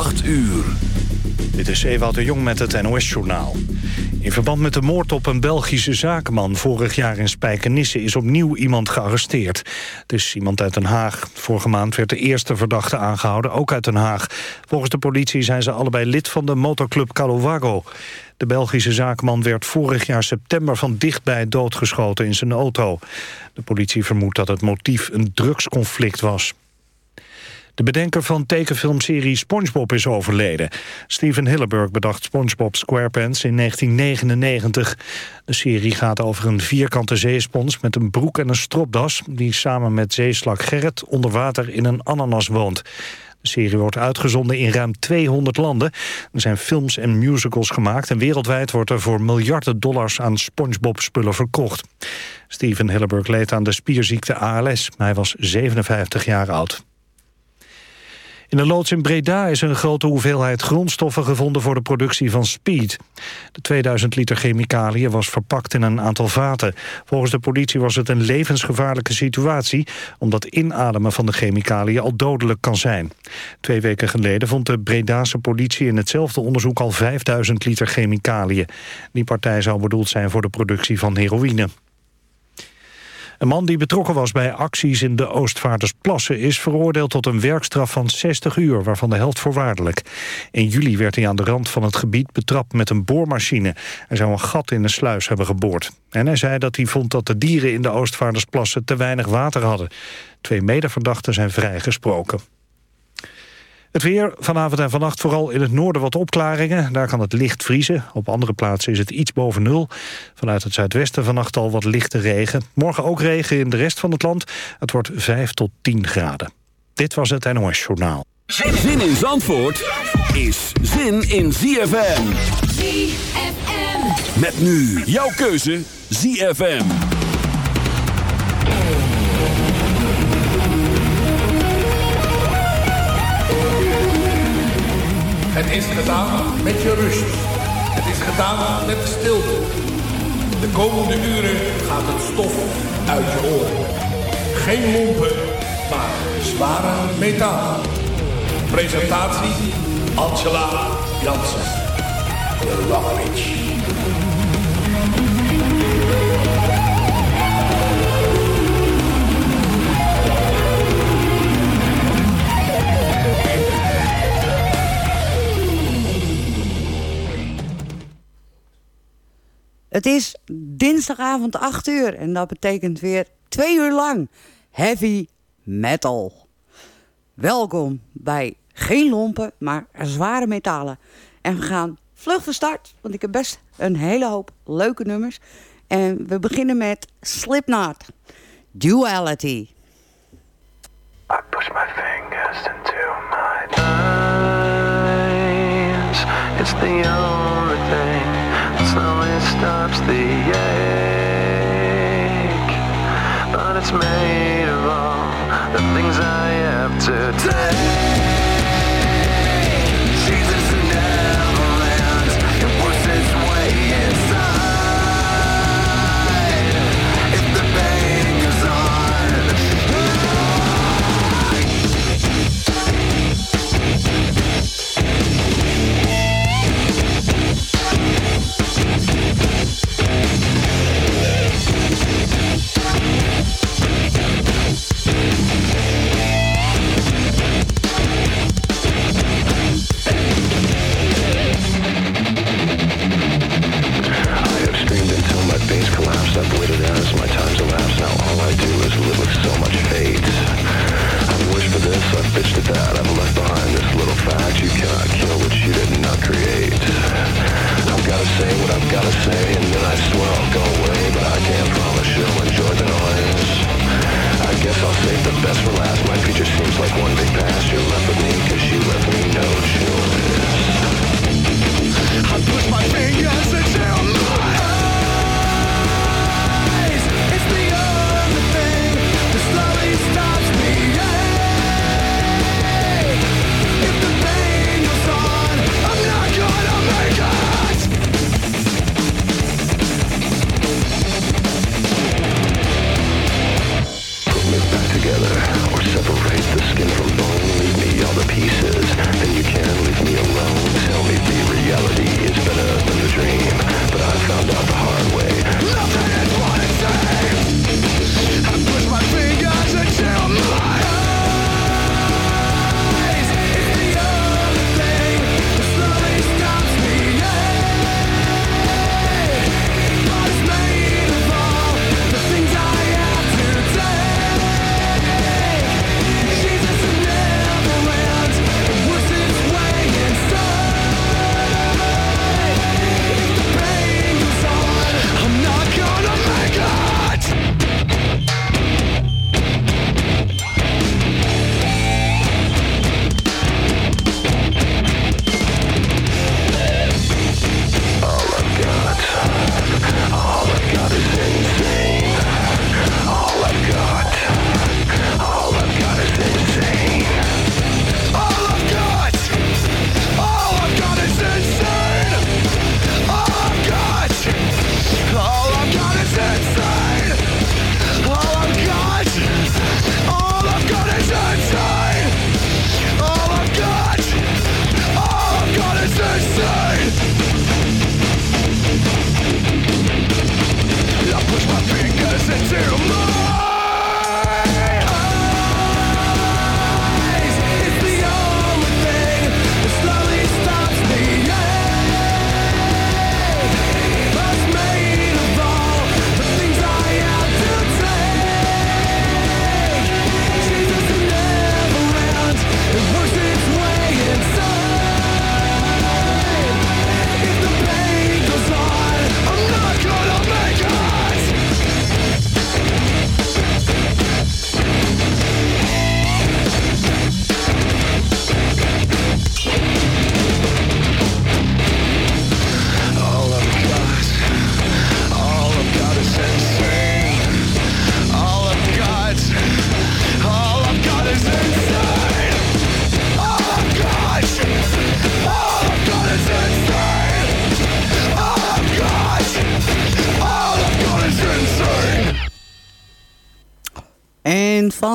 8 uur. Dit is Ewout de Jong met het NOS-journaal. In verband met de moord op een Belgische zakenman vorig jaar in Spijkenisse... is opnieuw iemand gearresteerd. Het is iemand uit Den Haag. Vorige maand werd de eerste verdachte aangehouden, ook uit Den Haag. Volgens de politie zijn ze allebei lid van de motorclub Calowago. De Belgische zakenman werd vorig jaar september van dichtbij doodgeschoten in zijn auto. De politie vermoedt dat het motief een drugsconflict was. De bedenker van tekenfilmserie SpongeBob is overleden. Steven Hillenburg bedacht SpongeBob SquarePants in 1999. De serie gaat over een vierkante zeespons met een broek en een stropdas... die samen met zeeslak Gerrit onder water in een ananas woont. De serie wordt uitgezonden in ruim 200 landen. Er zijn films en musicals gemaakt... en wereldwijd wordt er voor miljarden dollars aan SpongeBob-spullen verkocht. Steven Hillenburg leed aan de spierziekte ALS. Hij was 57 jaar oud. In een loods in Breda is een grote hoeveelheid grondstoffen gevonden voor de productie van speed. De 2000 liter chemicaliën was verpakt in een aantal vaten. Volgens de politie was het een levensgevaarlijke situatie... omdat inademen van de chemicaliën al dodelijk kan zijn. Twee weken geleden vond de Bredaanse politie in hetzelfde onderzoek al 5000 liter chemicaliën. Die partij zou bedoeld zijn voor de productie van heroïne. Een man die betrokken was bij acties in de Oostvaardersplassen... is veroordeeld tot een werkstraf van 60 uur, waarvan de helft voorwaardelijk. In juli werd hij aan de rand van het gebied betrapt met een boormachine. Hij zou een gat in de sluis hebben geboord. En hij zei dat hij vond dat de dieren in de Oostvaardersplassen te weinig water hadden. Twee medeverdachten zijn vrijgesproken. Het weer vanavond en vannacht vooral in het noorden wat opklaringen. Daar kan het licht vriezen. Op andere plaatsen is het iets boven nul. Vanuit het zuidwesten vannacht al wat lichte regen. Morgen ook regen in de rest van het land. Het wordt 5 tot 10 graden. Dit was het NOS Journaal. Zin in Zandvoort is zin in ZFM. ZFM. Met nu jouw keuze ZFM. Het is gedaan met je rust. Het is gedaan met stilte. De komende uren gaat het stof uit je oren. Geen lompen, maar zware metaal. Presentatie Angela Jansen. De Rock Het is dinsdagavond 8 uur en dat betekent weer twee uur lang heavy metal. Welkom bij geen lompen, maar zware metalen. En we gaan vlug van start, want ik heb best een hele hoop leuke nummers. En we beginnen met Slipknot, Duality. I push my fingers into my eyes. It's the only stops the ache. But it's made of all the things I have to take.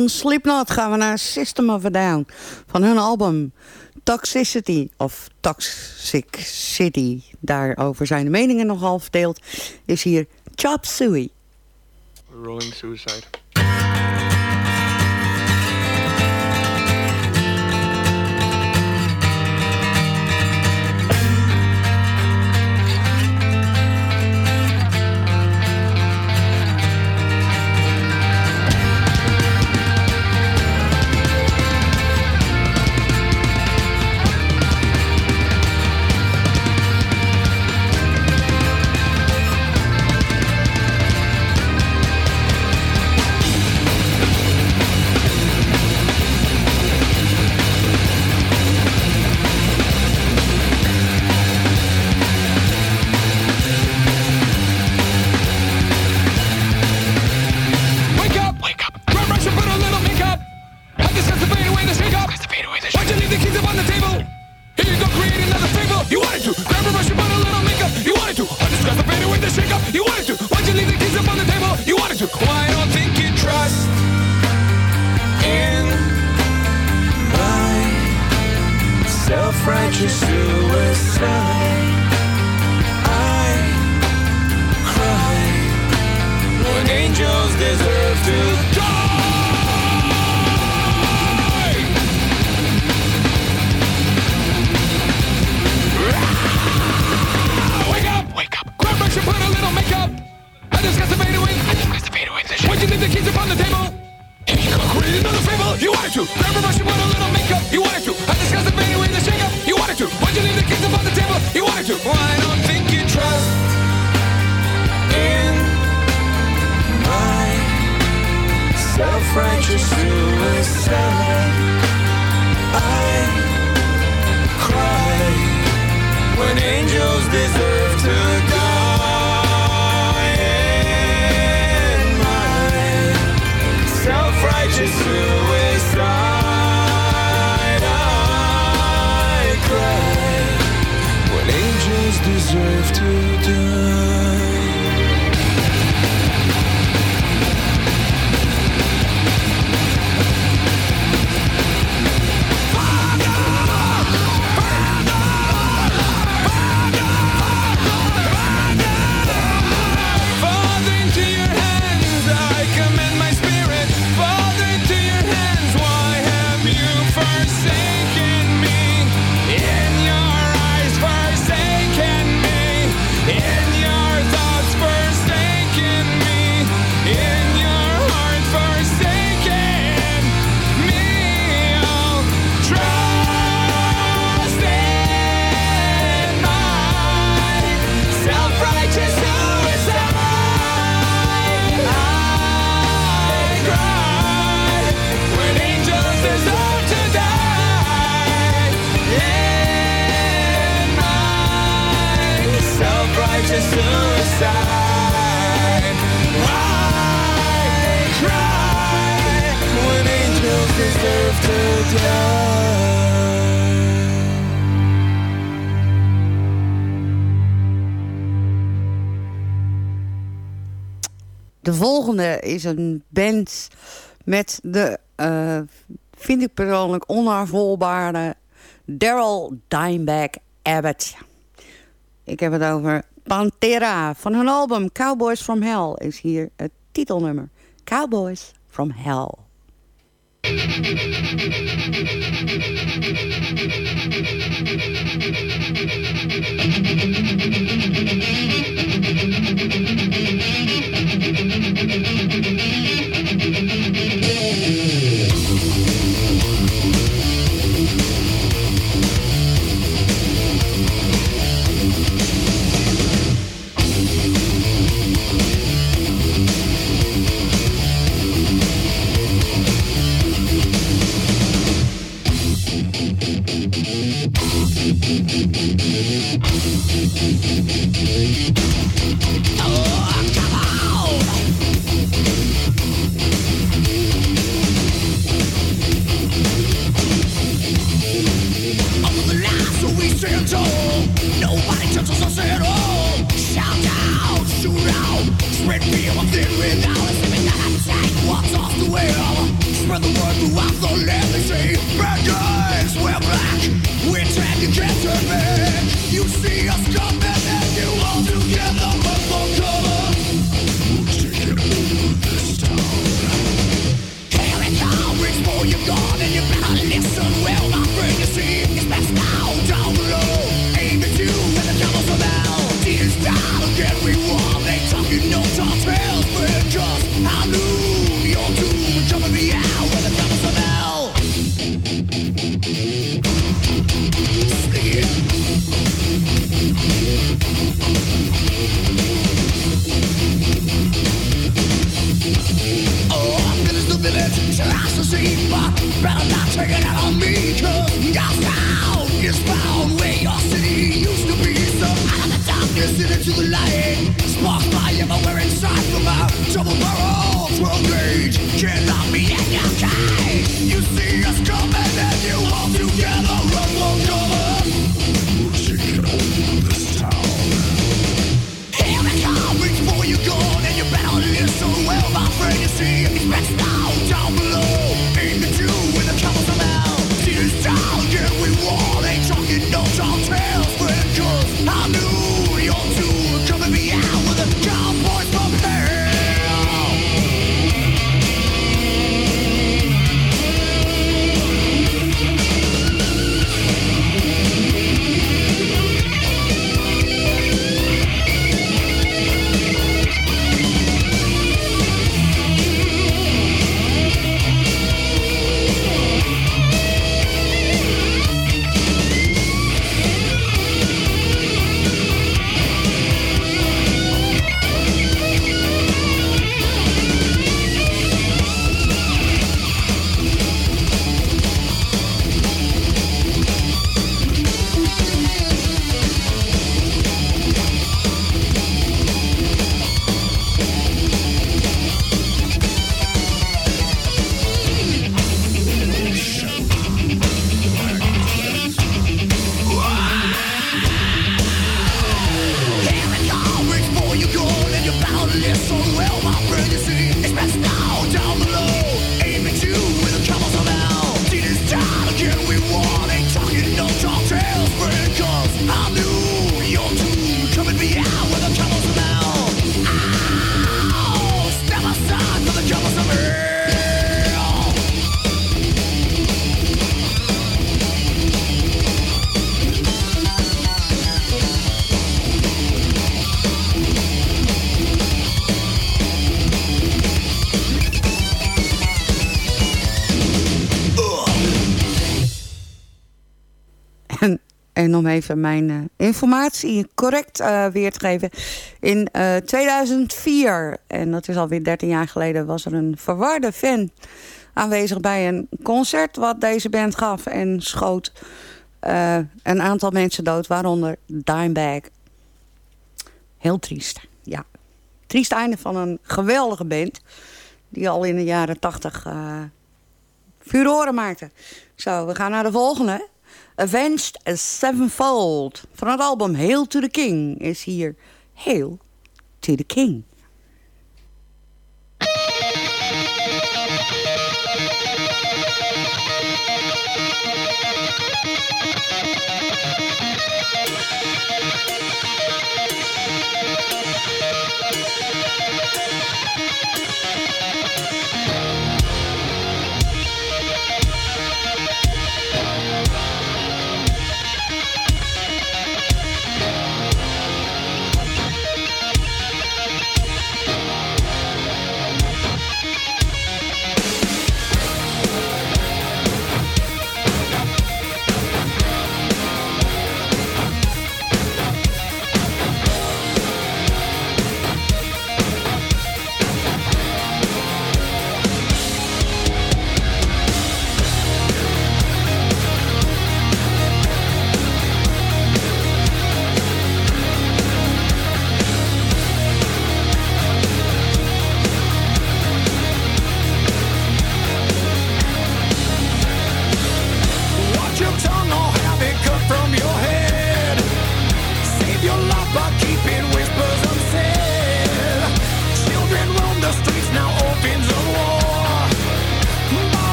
Van Slipknot gaan we naar System of a Down. Van hun album Toxicity of Toxic City. Daarover zijn de meningen nogal verdeeld. Is hier Chop Suey. Rolling Suicide. suicide. I cry when angels deserve to die. My self-righteous suicide. I cry when angels deserve to volgende is een band met de, uh, vind ik persoonlijk, onafvolbare Daryl Dimebag Abbott. Ik heb het over Pantera. Van hun album Cowboys from Hell is hier het titelnummer. Cowboys from Hell. taking out. On me, cause om even mijn uh, informatie correct uh, weer te geven. In uh, 2004, en dat is alweer 13 jaar geleden... was er een verwarde fan aanwezig bij een concert... wat deze band gaf en schoot een aantal mensen dood... waaronder Dimebag. Heel triest, ja. Triest einde van een geweldige band... die al in de jaren 80 furoren maakte. Zo, we gaan naar de volgende... Avenged Sevenfold. Van het album Hail to the King is hier Hail to the King.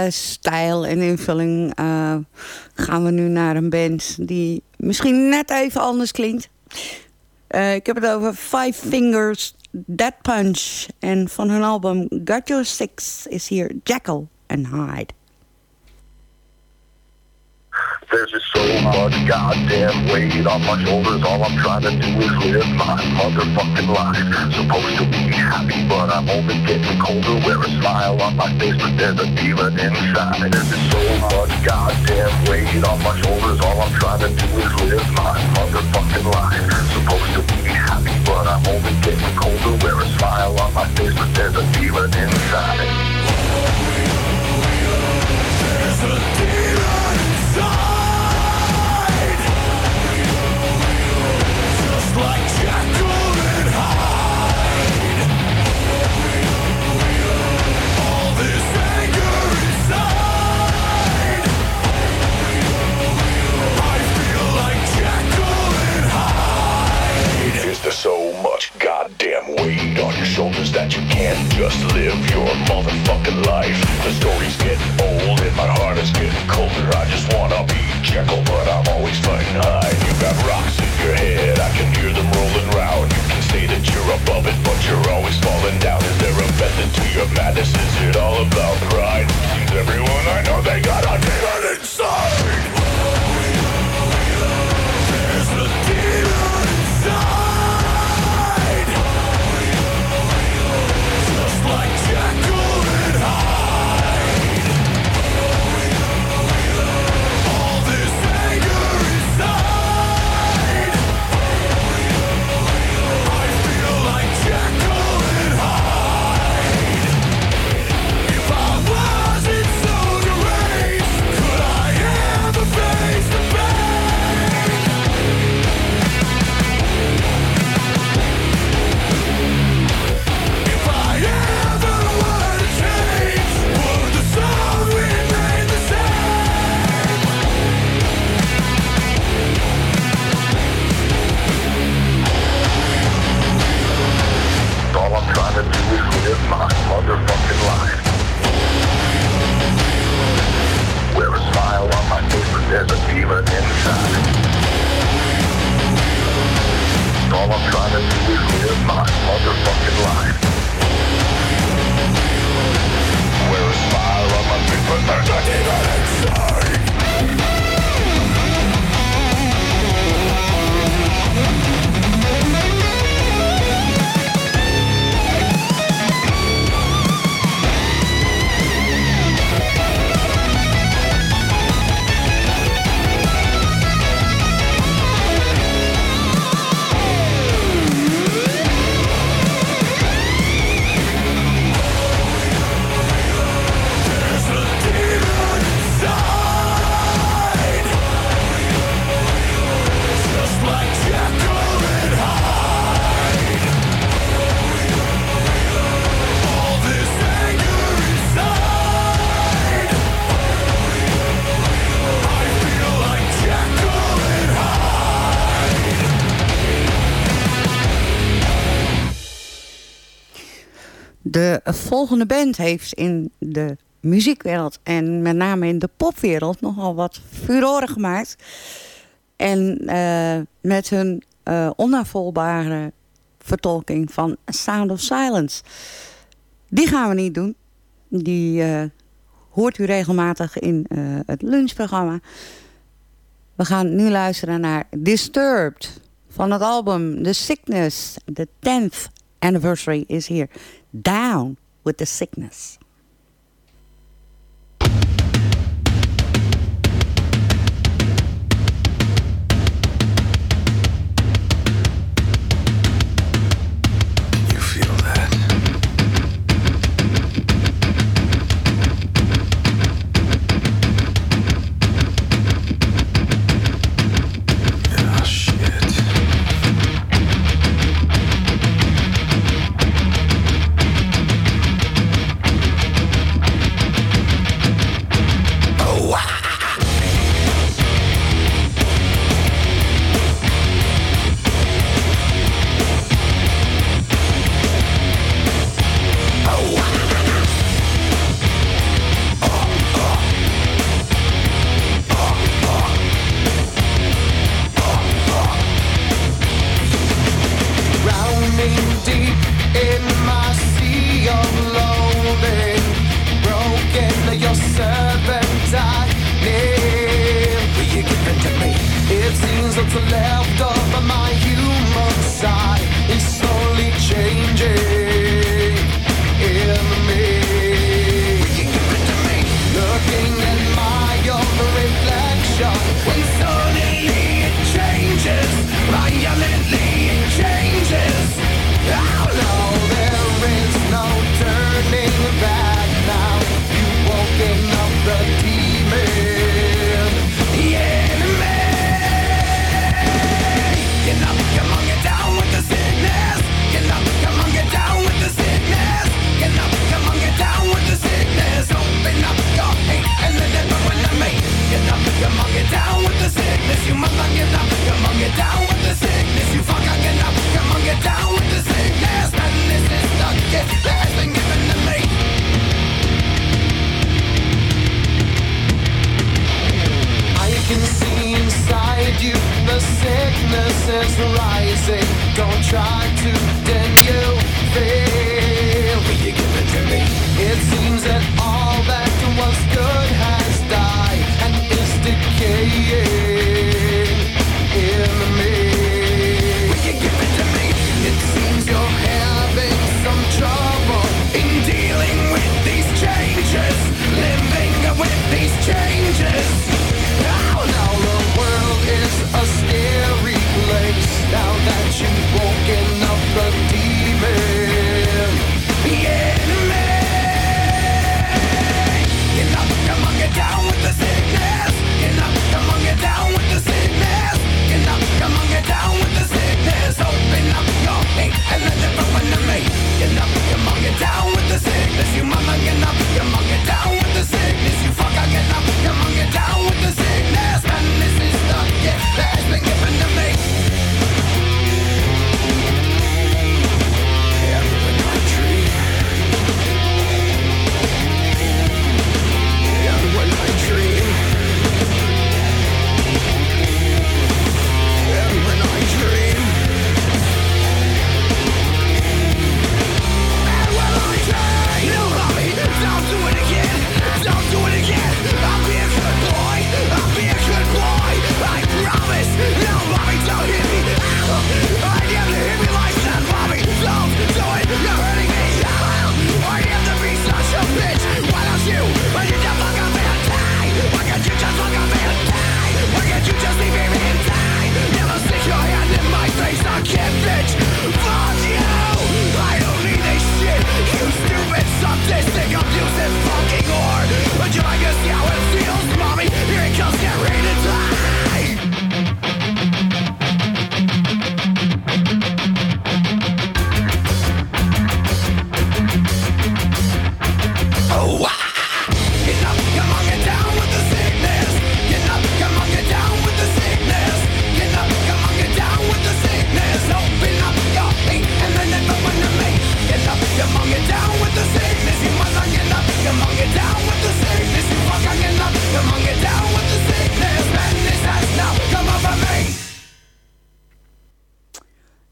Qua stijl en invulling eh, gaan we nu naar een band die misschien net even anders klinkt. Eh, ik heb het over Five Fingers Dead Punch. En van hun album Got Your Six is hier Jackal and Hyde. There's just so much goddamn weight on my shoulders. All I'm trying to do is live my motherfucking life. Supposed to be happy, but I'm only getting colder. Wear a smile on my face, but there's a demon inside. There's just so much goddamn weight on my shoulders. All I'm trying to do is live my motherfucking life. Supposed to be happy, but I'm only getting colder. Wear a smile on my face, but there's a demon inside. There's a much goddamn weight on your shoulders that you can't just live your motherfucking life? The stories get old and my heart is getting colder. I just wanna be volgende band heeft in de muziekwereld en met name in de popwereld nogal wat furoren gemaakt. En eh, met hun eh onafvolbare vertolking van Sound of Silence. Die gaan we niet doen. Die eh, hoort u regelmatig in het lunchprogramma. We gaan nu luisteren naar Disturbed van het album The Sickness. The 10th anniversary is here. Down with the sickness.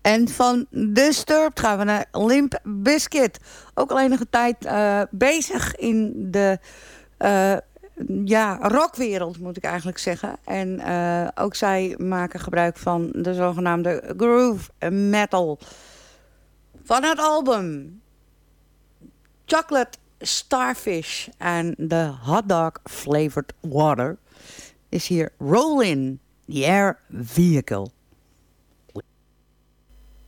En van Disturbed gaan we naar Limp Biscuit. Ook al enige tijd eh, bezig in de eh, ja, rockwereld, moet ik eigenlijk zeggen. En eh, ook zij maken gebruik van de zogenaamde groove metal. Van het album Chocolate Starfish en the Hot Dog Flavored Water is hier Rollin' the Air Vehicle.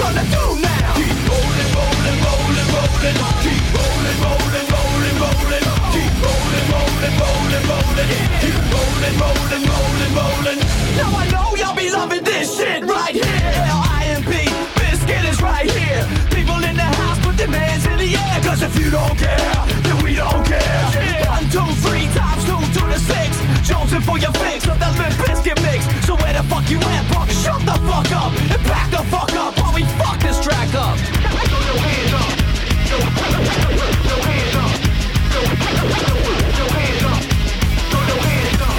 gonna do now? Keep rolling, rolling, rolling, rolling. Keep. Keep Now I know y'all be loving this shit right here. Biscuit is right here. People in the house put their hands in the if you don't care, then we don't care. One, two, three two the six. For your fix of Biscuit mix where the fuck you at, bro? Shut the fuck up and back the fuck up while we fuck this track up. Throw your hands up. Throw hands up. Hands up. Hands up. Hands up.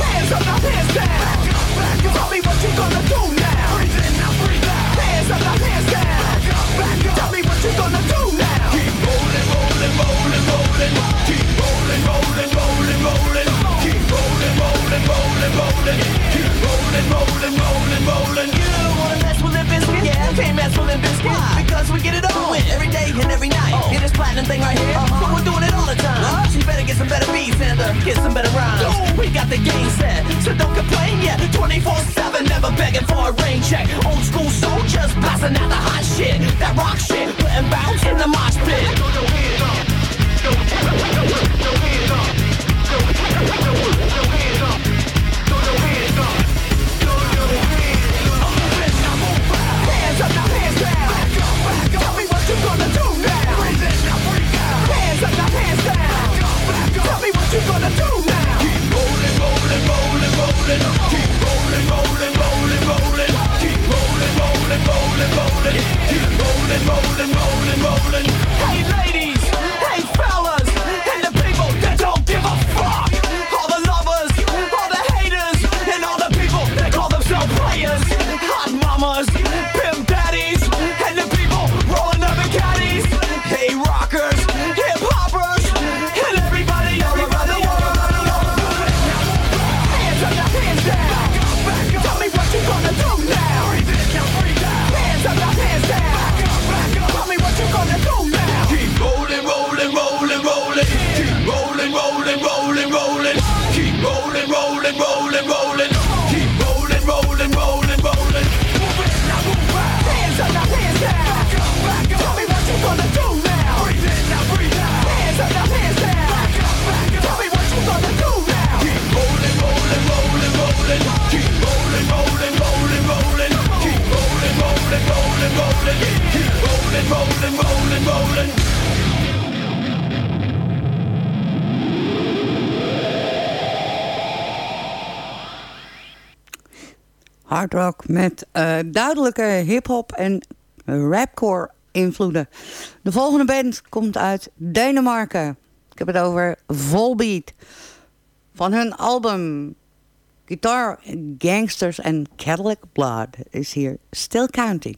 Hands up, hands up, up. Gonna do now. Breathe in, now breathe out. Hands up, now hands down. Back up, back up. Tell me what you gonna do. rolling, keep rolling, rolling, rolling, rolling. You wanna mess with that biscuit? Yeah, I can't mess with that biscuit. Why? Because we get it all win every day and every night. Oh. Get this platinum thing right here, uh-huh. so we're doing it all the time. Huh? You better get some better beats and uh, get some better rhymes. Ooh. We got the game set, so don't complain yet. 24/7, never begging for a rain check. Old school soldiers passing out the hot shit, that rock shit, putting bounce in the mosh pit. Throw your hands up, throw your hands up, throw your hands up. Rolling. Keep rolling, rolling, rolling, rolling. Keep rolling. Keep rolling, rolling, rolling. Hey ladies, Hard met eh, duidelijke hip-hop en rapcore invloeden. De volgende band komt uit Denemarken. Ik heb het over Volbeat. Van hun album Guitar Gangsters and Cadillac Blood is hier Still. Counting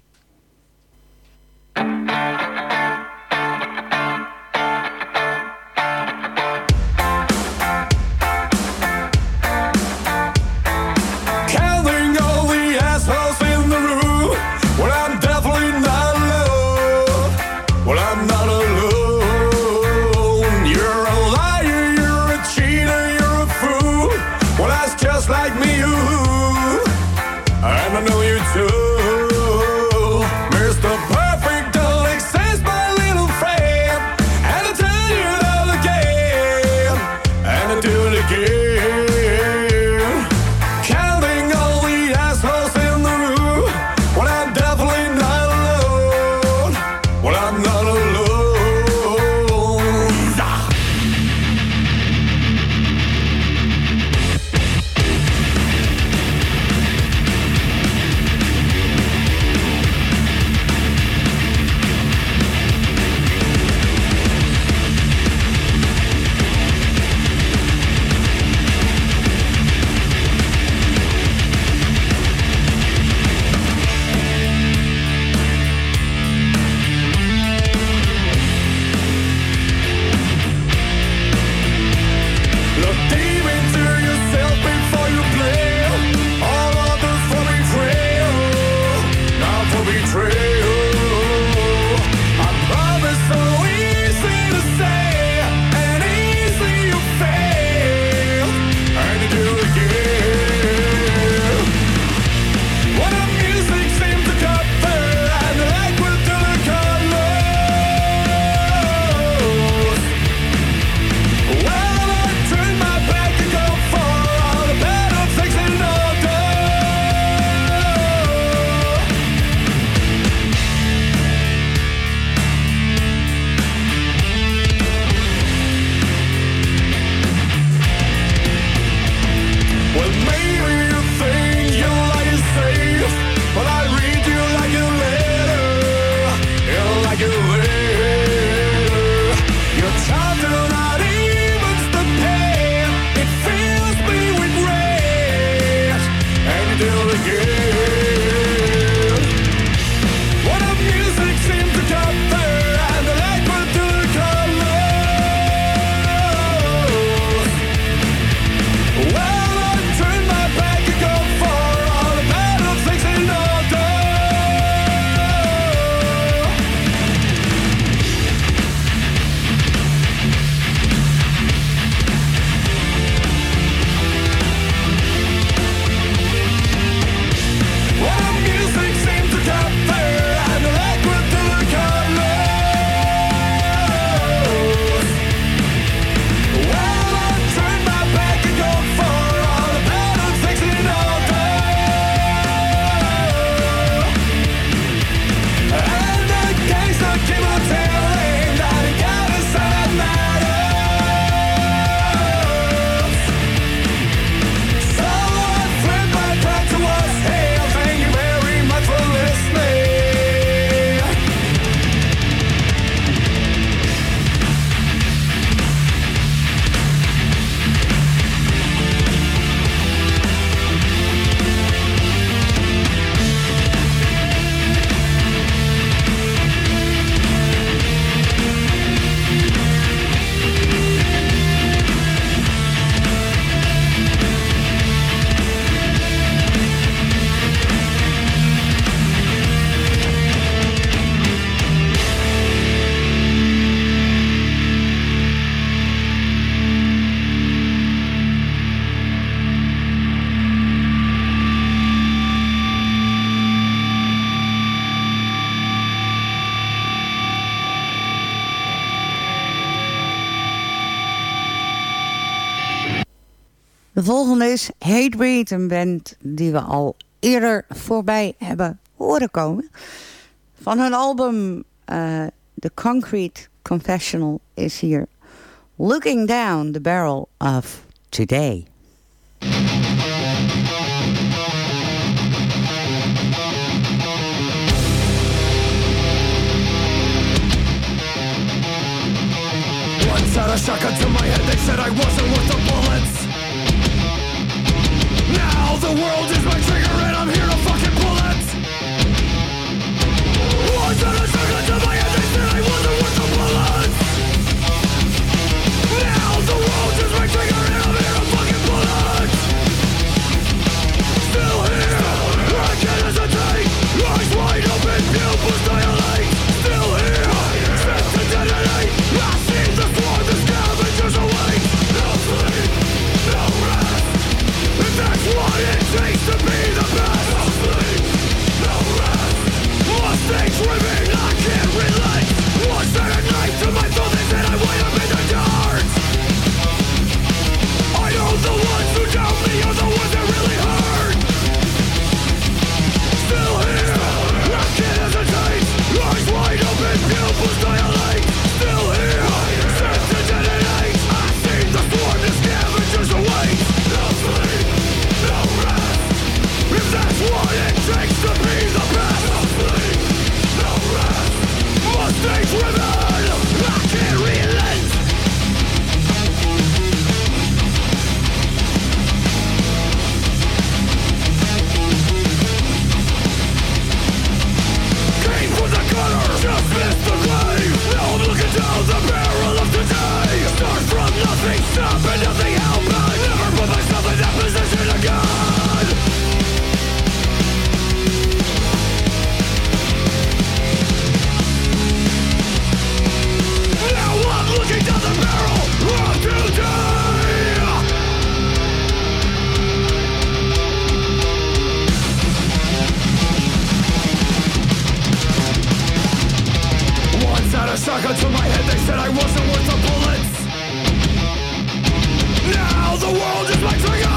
een band die we al eerder voorbij hebben horen komen. Van hun album eh, The Concrete Confessional is hier Looking Down the Barrel of Today. Once had a shotgun to my head, they said I wasn't worth the bullets The world is my shotgun to my head They said I wasn't worth the bullets. Now the world is my trigger.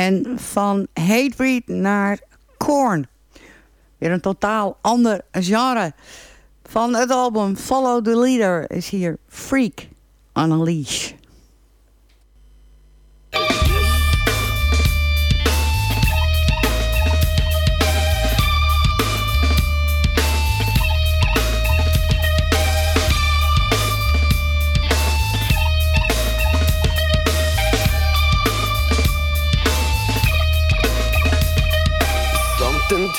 En van Hatebreed naar Korn. Weer een totaal ander genre. Van het album Follow the Leader is hier Freak on a Leash.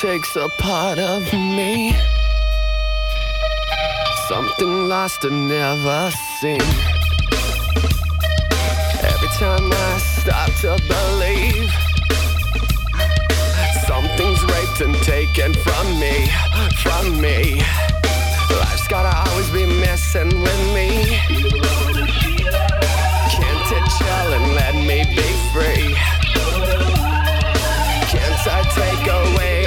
takes a part of me. Something lost and never seen. Every time I stop to believe, something's raped and taken from me, from me. Life's gotta always be messing with me. Can't it chill and let me be free? Can't I take away?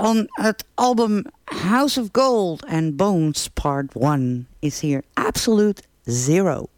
van het album House of Gold and Bones Part 1 is hier Absolute Zero.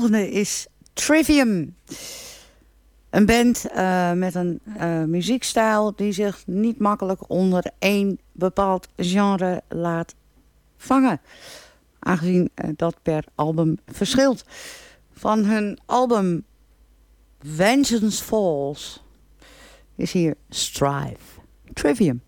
volgende is Trivium. Een band eh, met een eh, muziekstijl die zich niet makkelijk onder één bepaald genre laat vangen. Aangezien eh, dat per album verschilt. Van hun album Vengeance Falls is hier Strive. Trivium.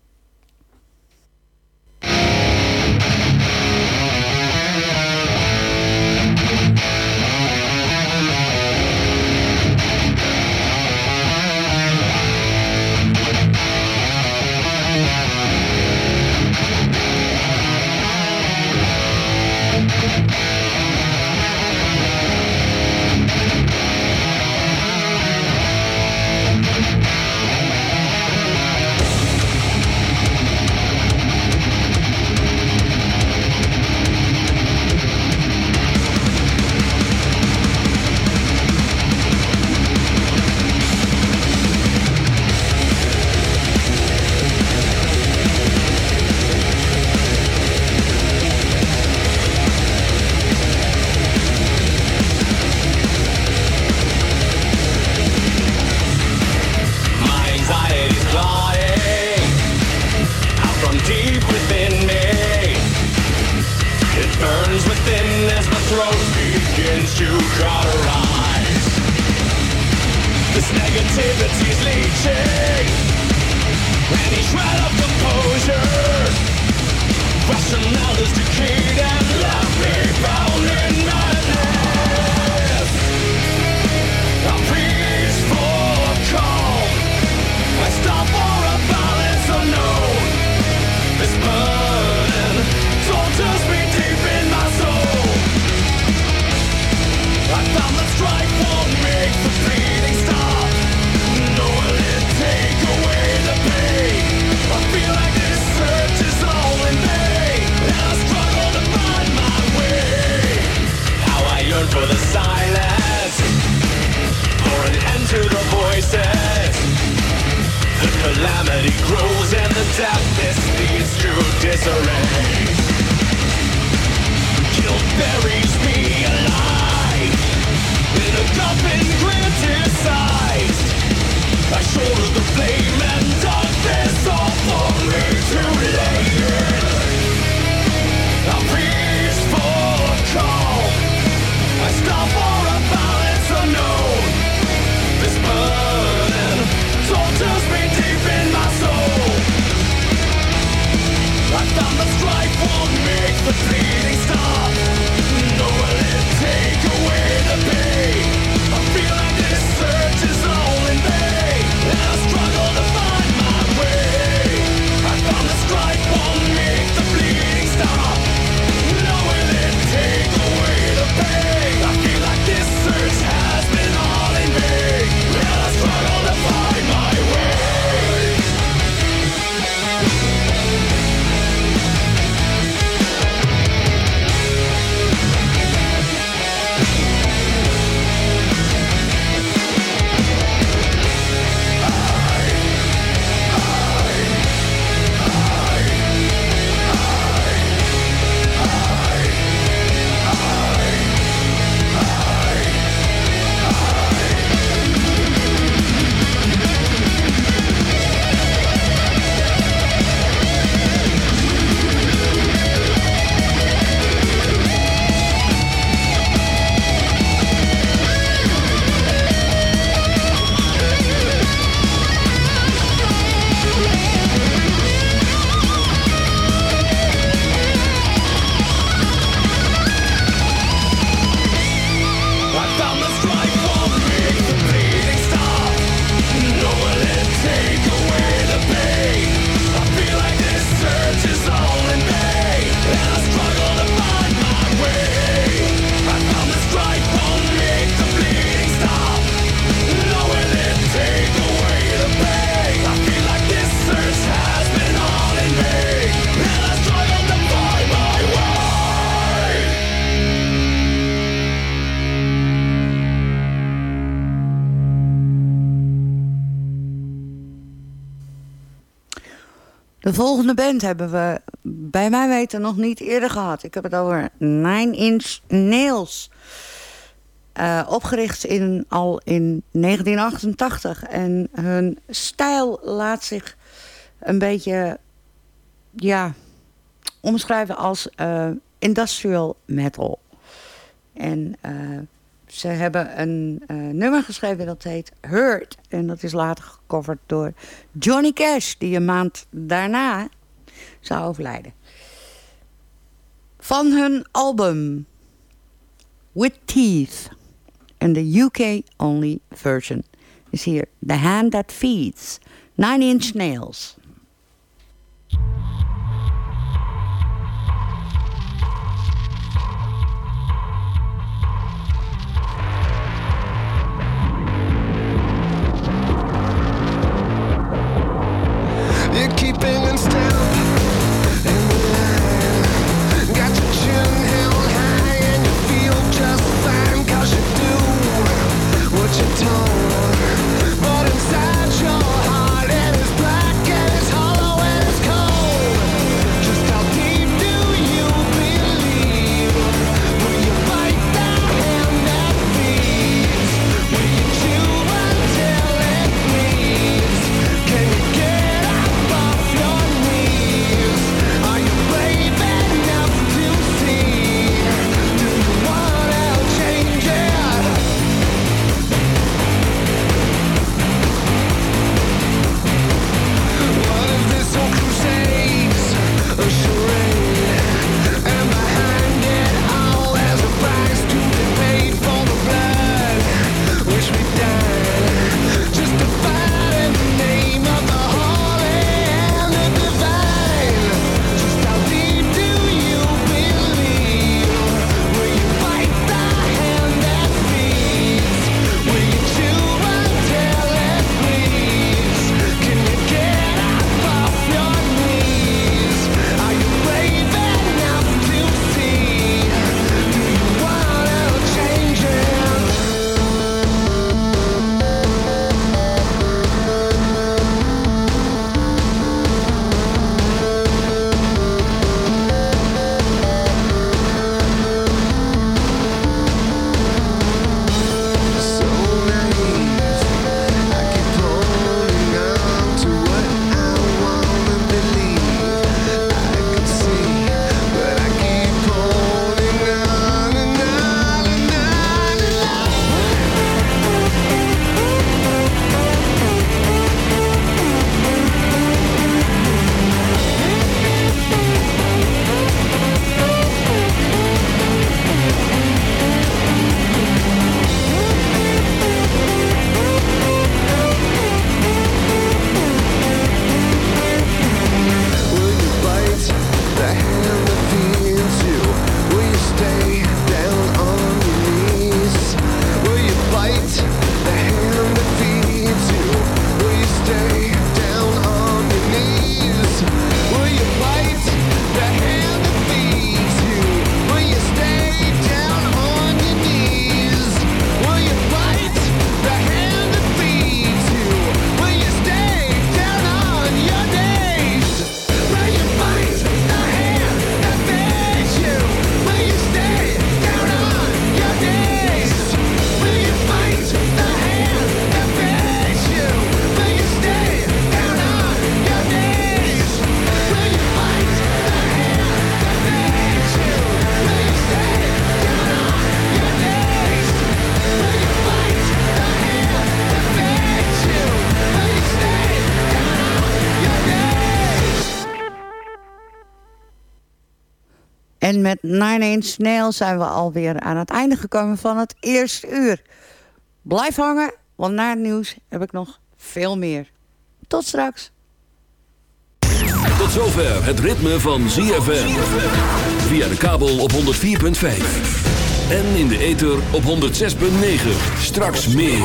De volgende band hebben we bij mijn weten nog niet eerder gehad. Ik heb het over Nine Inch Nails. Eh, opgericht in, al in 1988. En hun stijl laat zich een beetje ja, omschrijven als eh, industrial metal. En uh, ze hebben een eh, nummer geschreven dat heet Hurt. En dat is later gecoverd door Johnny Cash, die een maand daarna zou overlijden. Van hun album With Teeth in the UK Only version is hier The Hand That Feeds, Nine Inch Nails. En met Nine Inch Nails zijn we alweer aan het einde gekomen van het eerste uur. Blijf hangen, want na het nieuws heb ik nog veel meer. Tot straks. Tot zover het ritme van ZFM. Via de kabel op 104.5. En in de ether op 106.9. Straks meer.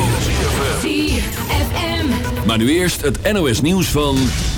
Maar nu eerst het NOS nieuws van...